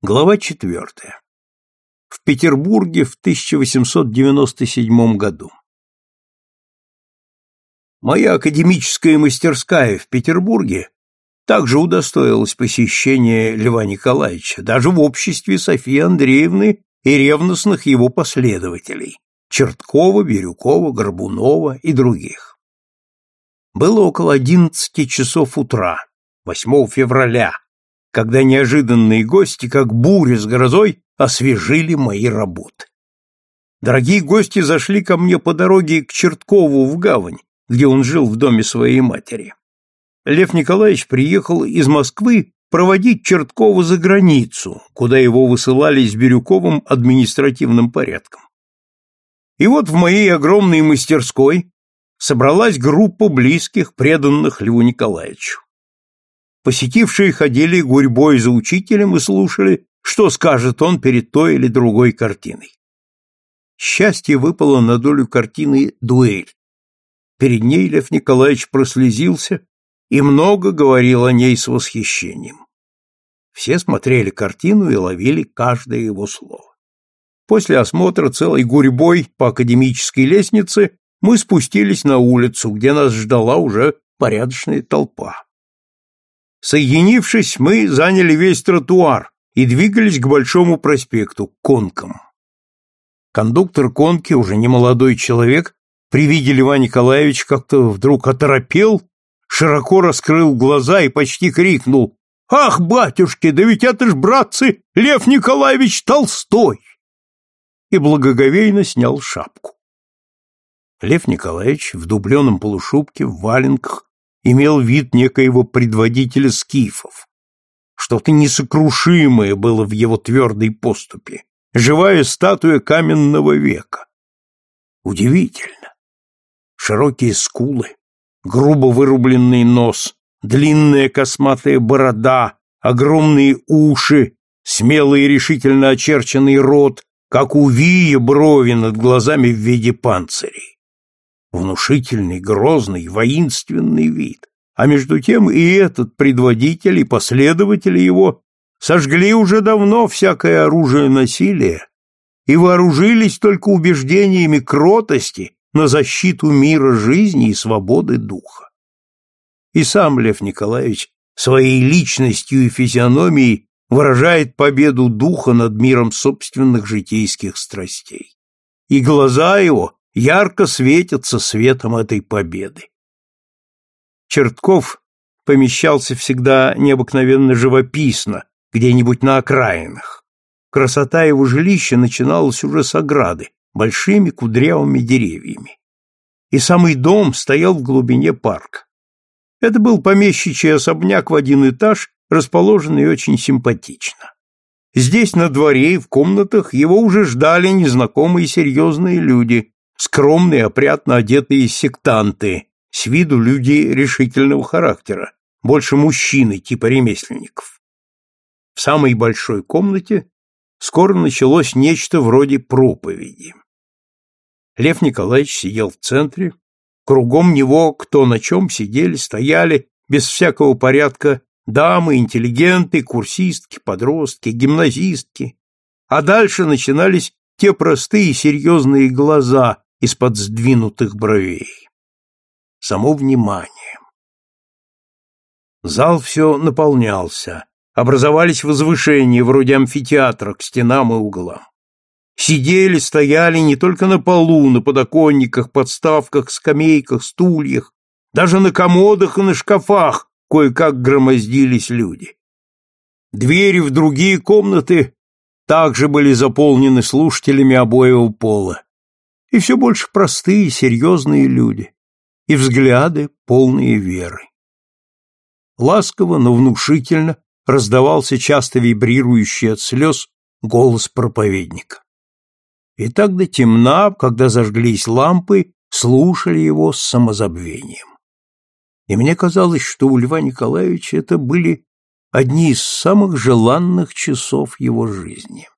Глава четвертая. В Петербурге в 1897 году. Моя академическая мастерская в Петербурге также удостоилась посещения Льва Николаевича, даже в обществе Софьи Андреевны и ревностных его последователей – Черткова, Бирюкова, Горбунова и других. Было около одиннадцати часов утра, 8 февраля, когда неожиданные гости, как буря с грозой, освежили мои работы. Дорогие гости зашли ко мне по дороге к Черткову в гавань, где он жил в доме своей матери. Лев Николаевич приехал из Москвы проводить Черткова за границу, куда его высылали с Бирюковым административным порядком. И вот в моей огромной мастерской собралась группа близких, преданных Льву Николаевичу. Посетившие ходили гурьбой за учителем и слушали, что скажет он перед той или другой картиной. Счастье выпало на долю картины «Дуэль». Перед ней Лев Николаевич прослезился и много говорил о ней с восхищением. Все смотрели картину и ловили каждое его слово. После осмотра целой гурьбой по академической лестнице мы спустились на улицу, где нас ждала уже порядочная толпа. Соединившись, мы заняли весь тротуар и двигались к Большому проспекту, к конкам. Кондуктор конки, уже не молодой человек, при виде Льва Николаевича как-то вдруг оторопел, широко раскрыл глаза и почти крикнул «Ах, батюшки, да ведь это ж, братцы, Лев Николаевич Толстой!» и благоговейно снял шапку. Лев Николаевич в дубленом полушубке, в валенках, имел вид некоего предводителя скифов. Что-то несокрушимое было в его твердой поступе, живая статуя каменного века. Удивительно. Широкие скулы, грубо вырубленный нос, длинная косматая борода, огромные уши, смелый и решительно очерченный рот, как у вия брови над глазами в виде панцирей внушительный, грозный, воинственный вид. А между тем и этот предводитель, и последователи его сожгли уже давно всякое оружие насилия и вооружились только убеждениями кротости на защиту мира жизни и свободы духа. И сам Лев Николаевич своей личностью и физиономией выражает победу духа над миром собственных житейских страстей. И глаза его ярко светятся светом этой победы. Чертков помещался всегда необыкновенно живописно, где-нибудь на окраинах. Красота его жилища начиналась уже с ограды, большими кудрявыми деревьями. И самый дом стоял в глубине парка. Это был помещичий особняк в один этаж, расположенный очень симпатично. Здесь, на дворе и в комнатах, его уже ждали незнакомые серьезные люди, скромные, опрятно одетые сектанты, с виду люди решительного характера, больше мужчины типа ремесленников. В самой большой комнате скоро началось нечто вроде проповеди. Лев Николаевич сидел в центре, кругом него кто на чем сидели, стояли, без всякого порядка, дамы, интеллигенты, курсистки, подростки, гимназистки, а дальше начинались те простые серьезные глаза, из-под сдвинутых бровей. Само внимание. Зал все наполнялся, образовались возвышения вроде амфитеатра к стенам и углам. Сидели, стояли не только на полу, на подоконниках, подставках, скамейках, стульях, даже на комодах и на шкафах кое-как громоздились люди. Двери в другие комнаты также были заполнены слушателями обоего пола и все больше простые, серьезные люди, и взгляды, полные веры. Ласково, но внушительно раздавался часто вибрирующий от слез голос проповедника. И так до темна, когда зажглись лампы, слушали его с самозабвением. И мне казалось, что у Льва Николаевича это были одни из самых желанных часов его жизни.